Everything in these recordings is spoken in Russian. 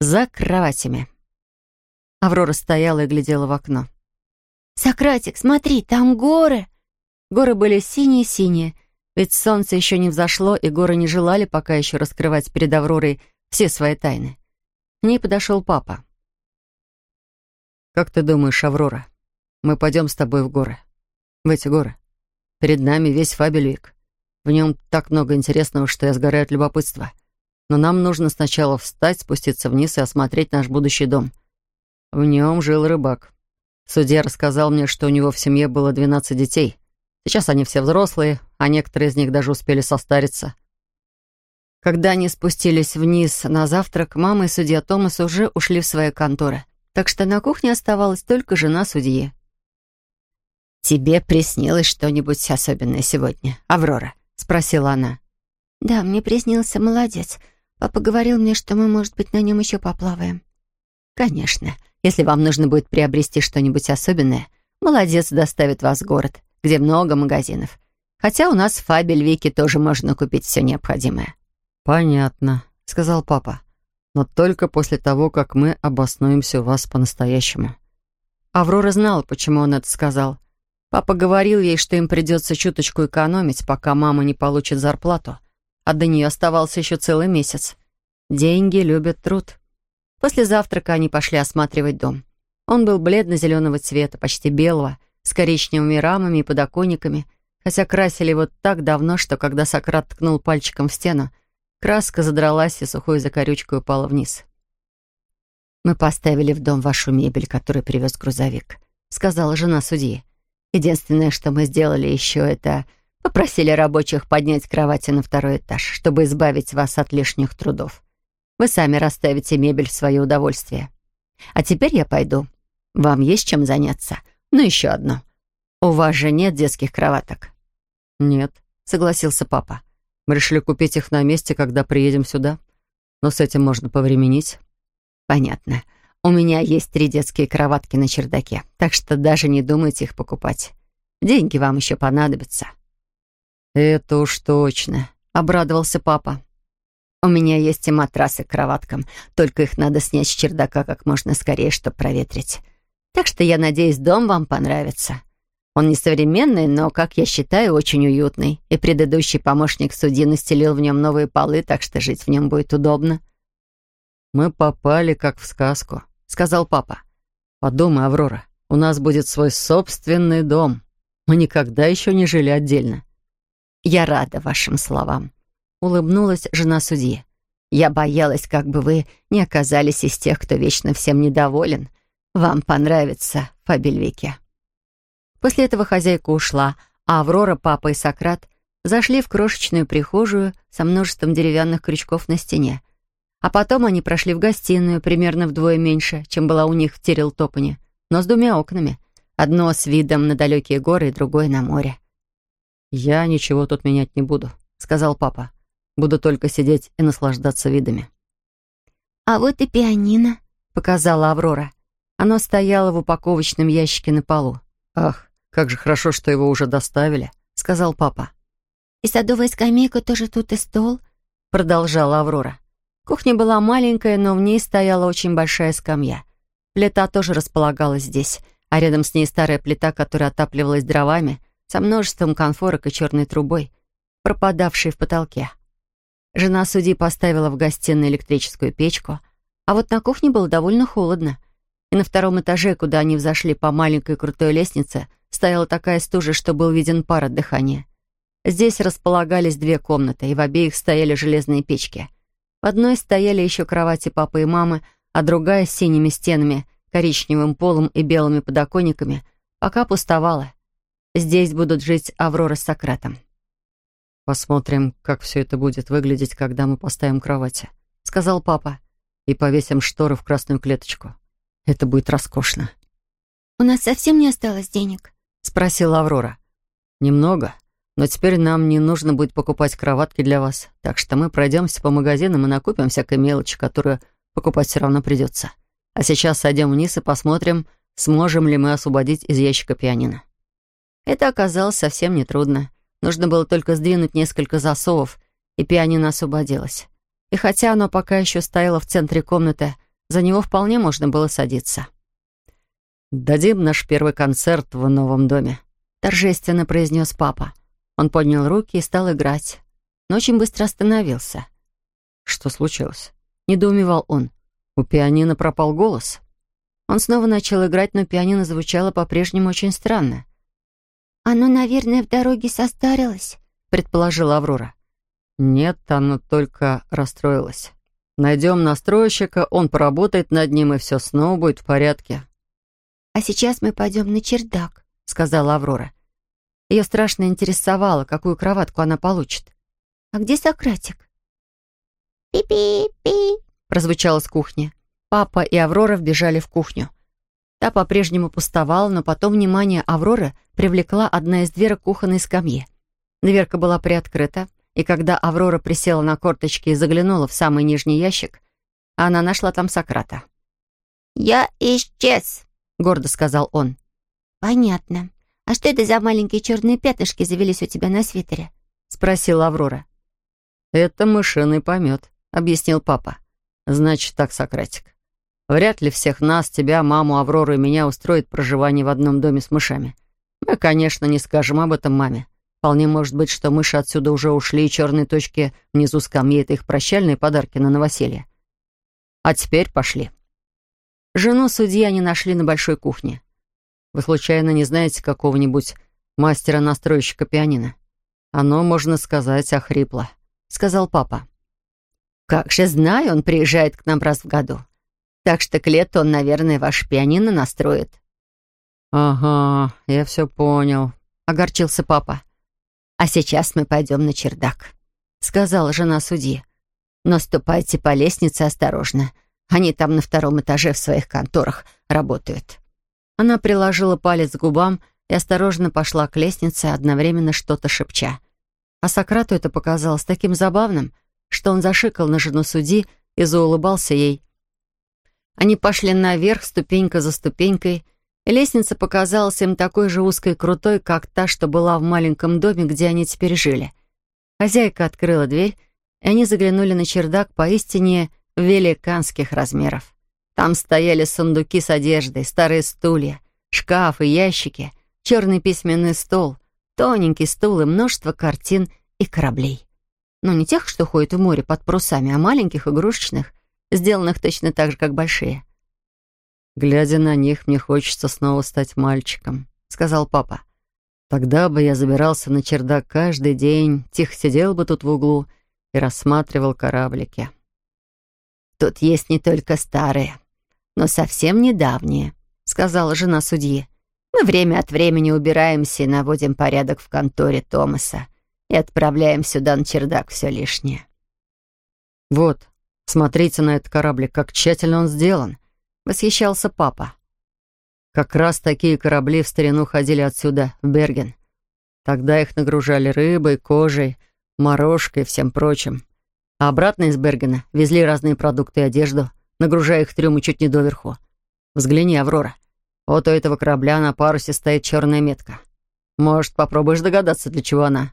за кроватями. Аврора стояла и глядела в окно. «Сократик, смотри, там горы!» Горы были синие-синие, ведь солнце еще не взошло, и горы не желали пока еще раскрывать перед Авророй все свои тайны. К ней подошел папа. «Как ты думаешь, Аврора, мы пойдем с тобой в горы? В эти горы? Перед нами весь Фабельвик. В нем так много интересного, что я сгораю от любопытства. Но нам нужно сначала встать, спуститься вниз и осмотреть наш будущий дом. В нем жил рыбак. Судья рассказал мне, что у него в семье было 12 детей. Сейчас они все взрослые, а некоторые из них даже успели состариться. Когда они спустились вниз на завтрак, мама и судья Томас уже ушли в свои конторы. Так что на кухне оставалась только жена судьи. «Тебе приснилось что-нибудь особенное сегодня, Аврора?» — спросила она. «Да, мне приснился молодец. Папа говорил мне, что мы, может быть, на нем еще поплаваем». «Конечно. Если вам нужно будет приобрести что-нибудь особенное, молодец доставит вас в город, где много магазинов. Хотя у нас в Фабельвике тоже можно купить все необходимое». «Понятно», — сказал папа. «Но только после того, как мы обоснуемся у вас по-настоящему». Аврора знала, почему он это сказал. Папа говорил ей, что им придется чуточку экономить, пока мама не получит зарплату, а до нее оставался еще целый месяц. Деньги любят труд. После завтрака они пошли осматривать дом. Он был бледно-зеленого цвета, почти белого, с коричневыми рамами и подоконниками, хотя красили его так давно, что когда Сократ ткнул пальчиком в стену, краска задралась и сухой закорючкой упала вниз. «Мы поставили в дом вашу мебель, которую привез грузовик», — сказала жена судьи. «Единственное, что мы сделали еще, это попросили рабочих поднять кровати на второй этаж, чтобы избавить вас от лишних трудов. Вы сами расставите мебель в свое удовольствие. А теперь я пойду. Вам есть чем заняться? Ну, еще одно. У вас же нет детских кроваток?» «Нет», — согласился папа. «Мы решили купить их на месте, когда приедем сюда. Но с этим можно повременить». «Понятно. У меня есть три детские кроватки на чердаке, так что даже не думайте их покупать. Деньги вам еще понадобятся». «Это уж точно», — обрадовался папа. У меня есть и матрасы к кроваткам, только их надо снять с чердака как можно скорее, чтобы проветрить. Так что я надеюсь, дом вам понравится. Он не современный, но, как я считаю, очень уютный. И предыдущий помощник судьи настелил в нем новые полы, так что жить в нем будет удобно. «Мы попали, как в сказку», — сказал папа. «Подумай, Аврора, у нас будет свой собственный дом. Мы никогда еще не жили отдельно». «Я рада вашим словам», улыбнулась жена судьи. «Я боялась, как бы вы не оказались из тех, кто вечно всем недоволен. Вам понравится Фабельвике». После этого хозяйка ушла, а Аврора, папа и Сократ зашли в крошечную прихожую со множеством деревянных крючков на стене. А потом они прошли в гостиную, примерно вдвое меньше, чем была у них в Терилтопане, но с двумя окнами. Одно с видом на далекие горы другое на море. «Я ничего тут менять не буду», — сказал папа. Буду только сидеть и наслаждаться видами». «А вот и пианино», — показала Аврора. Оно стояло в упаковочном ящике на полу. «Ах, как же хорошо, что его уже доставили», — сказал папа. «И садовая скамейка тоже тут, и стол», — продолжала Аврора. Кухня была маленькая, но в ней стояла очень большая скамья. Плита тоже располагалась здесь, а рядом с ней старая плита, которая отапливалась дровами, со множеством конфорок и черной трубой, пропадавшей в потолке. Жена судьи поставила в гостиной электрическую печку, а вот на кухне было довольно холодно. И на втором этаже, куда они взошли по маленькой крутой лестнице, стояла такая стужа, что был виден пар от дыхания. Здесь располагались две комнаты, и в обеих стояли железные печки. В одной стояли еще кровати папы и мамы, а другая с синими стенами, коричневым полом и белыми подоконниками пока пустовала. Здесь будут жить Аврора с Сократом. «Посмотрим, как все это будет выглядеть, когда мы поставим кровати», — сказал папа. «И повесим шторы в красную клеточку. Это будет роскошно». «У нас совсем не осталось денег?» — спросила Аврора. «Немного, но теперь нам не нужно будет покупать кроватки для вас, так что мы пройдемся по магазинам и накупим всякой мелочи, которую покупать все равно придется. А сейчас сойдем вниз и посмотрим, сможем ли мы освободить из ящика пианино». Это оказалось совсем нетрудно. Нужно было только сдвинуть несколько засовов, и пианино освободилось. И хотя оно пока еще стояло в центре комнаты, За него вполне можно было садиться. «Дадим наш первый концерт в новом доме», — торжественно произнес папа. Он поднял руки и стал играть, но очень быстро остановился. «Что случилось?» — недоумевал он. «У пианино пропал голос». Он снова начал играть, но пианино звучало по-прежнему очень странно. «Оно, наверное, в дороге состарилось», — предположила Аврора. «Нет, оно только расстроилось. Найдем настройщика, он поработает над ним, и все снова будет в порядке». «А сейчас мы пойдем на чердак», — сказала Аврора. Ее страшно интересовало, какую кроватку она получит. «А где Сократик?» «Пи-пи-пи», — прозвучало с кухни. Папа и Аврора вбежали в кухню. Та по-прежнему пустовала, но потом внимание Авроры привлекла одна из дверок кухонной скамьи. Дверка была приоткрыта, и когда Аврора присела на корточки и заглянула в самый нижний ящик, она нашла там Сократа. «Я исчез», — гордо сказал он. «Понятно. А что это за маленькие черные пятнышки завелись у тебя на свитере?» — спросила Аврора. «Это мышиный помет», — объяснил папа. «Значит так, Сократик, вряд ли всех нас, тебя, маму, Аврору и меня устроит проживание в одном доме с мышами. Мы, конечно, не скажем об этом маме, Вполне может быть, что мыши отсюда уже ушли, и черные точки внизу скамьи — это их прощальные подарки на новоселье. А теперь пошли. Жену судьи они нашли на большой кухне. Вы случайно не знаете какого-нибудь мастера-настройщика пианино? Оно, можно сказать, охрипло, — сказал папа. Как же знаю, он приезжает к нам раз в году. Так что к лету он, наверное, ваш пианино настроит. «Ага, я все понял», — огорчился папа. «А сейчас мы пойдем на чердак», — сказала жена судьи. «Но ступайте по лестнице осторожно. Они там на втором этаже в своих конторах работают». Она приложила палец к губам и осторожно пошла к лестнице, одновременно что-то шепча. А Сократу это показалось таким забавным, что он зашикал на жену судьи и заулыбался ей. Они пошли наверх, ступенька за ступенькой, Лестница показалась им такой же узкой и крутой, как та, что была в маленьком доме, где они теперь жили. Хозяйка открыла дверь, и они заглянули на чердак поистине великанских размеров. Там стояли сундуки с одеждой, старые стулья, шкафы, ящики, черный письменный стол, тоненький стул и множество картин и кораблей. Но не тех, что ходят в море под парусами, а маленьких, игрушечных, сделанных точно так же, как большие. «Глядя на них, мне хочется снова стать мальчиком», — сказал папа. «Тогда бы я забирался на чердак каждый день, тихо сидел бы тут в углу и рассматривал кораблики». «Тут есть не только старые, но совсем недавние», — сказала жена судьи. «Мы время от времени убираемся и наводим порядок в конторе Томаса и отправляем сюда на чердак все лишнее». «Вот, смотрите на этот кораблик, как тщательно он сделан», восхищался папа. Как раз такие корабли в старину ходили отсюда, в Берген. Тогда их нагружали рыбой, кожей, морожкой и всем прочим. А обратно из Бергена везли разные продукты и одежду, нагружая их трюмы чуть не доверху. Взгляни, Аврора. Вот у этого корабля на парусе стоит черная метка. Может, попробуешь догадаться, для чего она?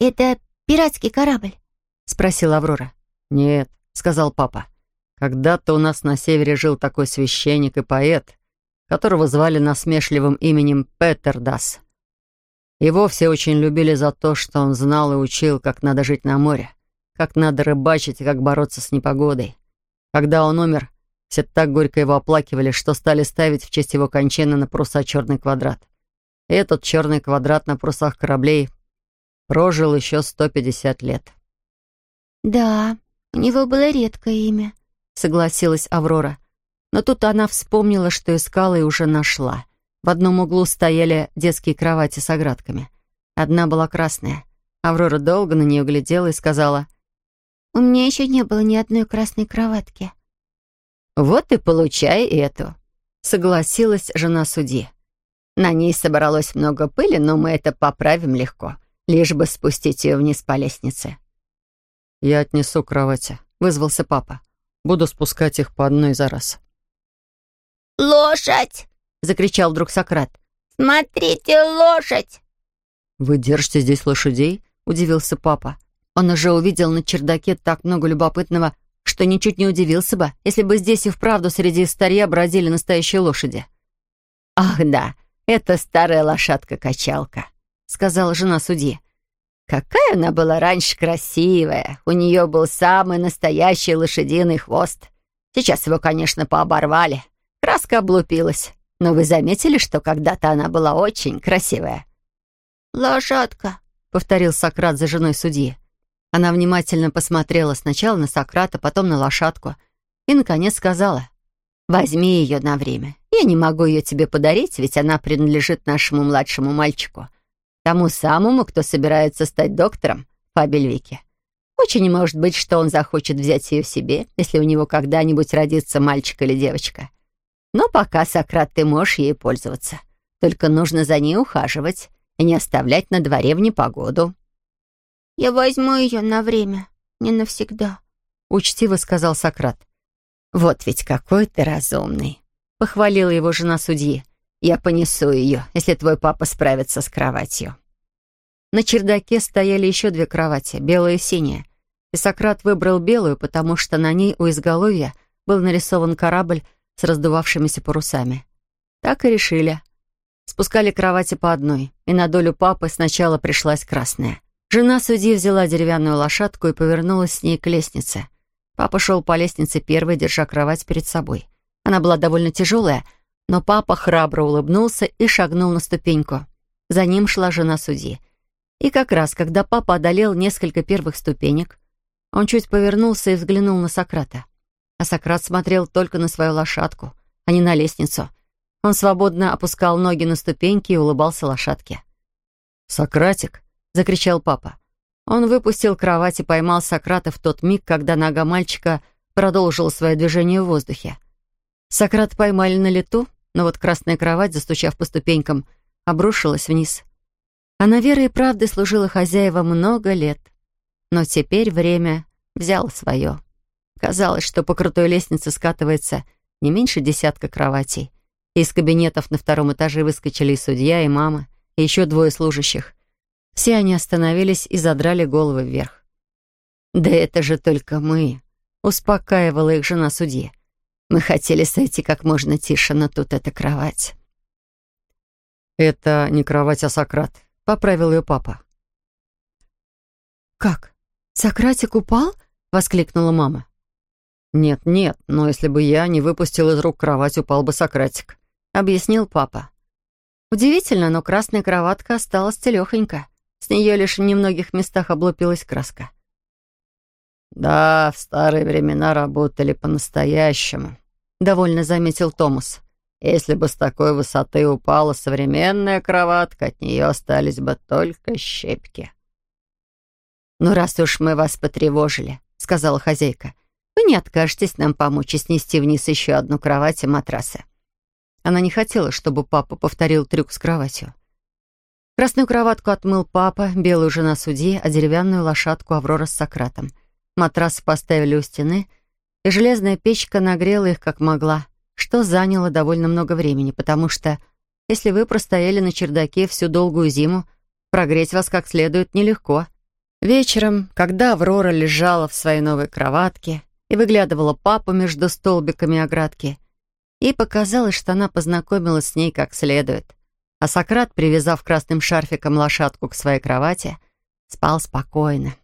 «Это пиратский корабль?» — спросила Аврора. «Нет», — сказал папа. Когда-то у нас на севере жил такой священник и поэт, которого звали насмешливым именем Петердас. Его все очень любили за то, что он знал и учил, как надо жить на море, как надо рыбачить и как бороться с непогодой. Когда он умер, все так горько его оплакивали, что стали ставить в честь его кончины на паруса черный квадрат. И этот черный квадрат на парусах кораблей прожил еще 150 лет. «Да, у него было редкое имя», согласилась Аврора. Но тут она вспомнила, что искала и уже нашла. В одном углу стояли детские кровати с оградками. Одна была красная. Аврора долго на нее глядела и сказала, «У меня еще не было ни одной красной кроватки». «Вот и получай эту», — согласилась жена судьи. «На ней собралось много пыли, но мы это поправим легко, лишь бы спустить ее вниз по лестнице». «Я отнесу кровати», — вызвался папа. Буду спускать их по одной за раз. «Лошадь!» — закричал вдруг Сократ. «Смотрите, лошадь!» «Вы держите здесь лошадей?» — удивился папа. Он уже увидел на чердаке так много любопытного, что ничуть не удивился бы, если бы здесь и вправду среди старья бродили настоящие лошади. «Ах да, это старая лошадка-качалка», — сказала жена судьи. «Какая она была раньше красивая! У нее был самый настоящий лошадиный хвост. Сейчас его, конечно, пооборвали. Краска облупилась. Но вы заметили, что когда-то она была очень красивая?» «Лошадка», — повторил Сократ за женой судьи. Она внимательно посмотрела сначала на Сократа, потом на лошадку и, наконец, сказала, «Возьми ее на время. Я не могу ее тебе подарить, ведь она принадлежит нашему младшему мальчику, тому самому, кто собирается стать доктором в Абельвике. Очень может быть, что он захочет взять ее себе, если у него когда-нибудь родится мальчик или девочка. Но пока, Сократ, ты можешь ей пользоваться. Только нужно за ней ухаживать и не оставлять на дворе в непогоду». «Я возьму ее на время, не навсегда», — учтиво сказал Сократ. «Вот ведь какой ты разумный», — похвалила его жена судьи. «Я понесу ее, если твой папа справится с кроватью». На чердаке стояли еще две кровати, белая и синяя. И Сократ выбрал белую, потому что на ней у изголовья был нарисован корабль с раздувавшимися парусами. Так и решили. Спускали кровати по одной, и на долю папы сначала пришлась красная. Жена судьи взяла деревянную лошадку и повернулась с ней к лестнице. Папа шел по лестнице первой, держа кровать перед собой. Она была довольно тяжелая, но папа храбро улыбнулся и шагнул на ступеньку. За ним шла жена судьи. И как раз, когда папа одолел несколько первых ступенек, он чуть повернулся и взглянул на Сократа. А Сократ смотрел только на свою лошадку, а не на лестницу. Он свободно опускал ноги на ступеньки и улыбался лошадке. «Сократик!» — закричал папа. Он выпустил кровать и поймал Сократа в тот миг, когда нога мальчика продолжила свое движение в воздухе. Сократ поймали на лету, но вот красная кровать, застучав по ступенькам, обрушилась вниз. Она верой и правдой служила хозяевам много лет. Но теперь время взяло свое. Казалось, что по крутой лестнице скатывается не меньше десятка кроватей. Из кабинетов на втором этаже выскочили и судья, и мама, и еще двое служащих. Все они остановились и задрали головы вверх. «Да это же только мы», — успокаивала их жена судьи. «Мы хотели сойти как можно тише, но тут эта кровать». «Это не кровать, а Сократ», — поправил ее папа. «Как? Сократик упал?» — воскликнула мама. «Нет, нет, но если бы я не выпустил из рук кровать, упал бы Сократик», — объяснил папа. Удивительно, но красная кроватка осталась целехонька. С нее лишь в немногих местах облупилась краска. «Да, в старые времена работали по-настоящему», — довольно заметил Томас. «Если бы с такой высоты упала современная кроватка, от нее остались бы только щепки». «Ну, раз уж мы вас потревожили», — сказала хозяйка, «вы не откажетесь нам помочь и снести вниз еще одну кровать и матрасы». Она не хотела, чтобы папа повторил трюк с кроватью. Красную кроватку отмыл папа, белую жена судьи, а деревянную лошадку Аврора с Сократом. Матрасы поставили у стены, и железная печка нагрела их как могла, что заняло довольно много времени, потому что, если вы простояли на чердаке всю долгую зиму, прогреть вас как следует нелегко. Вечером, когда Аврора лежала в своей новой кроватке и выглядывала папу между столбиками оградки, ей показалось, что она познакомилась с ней как следует. А Сократ, привязав красным шарфиком лошадку к своей кровати, спал спокойно,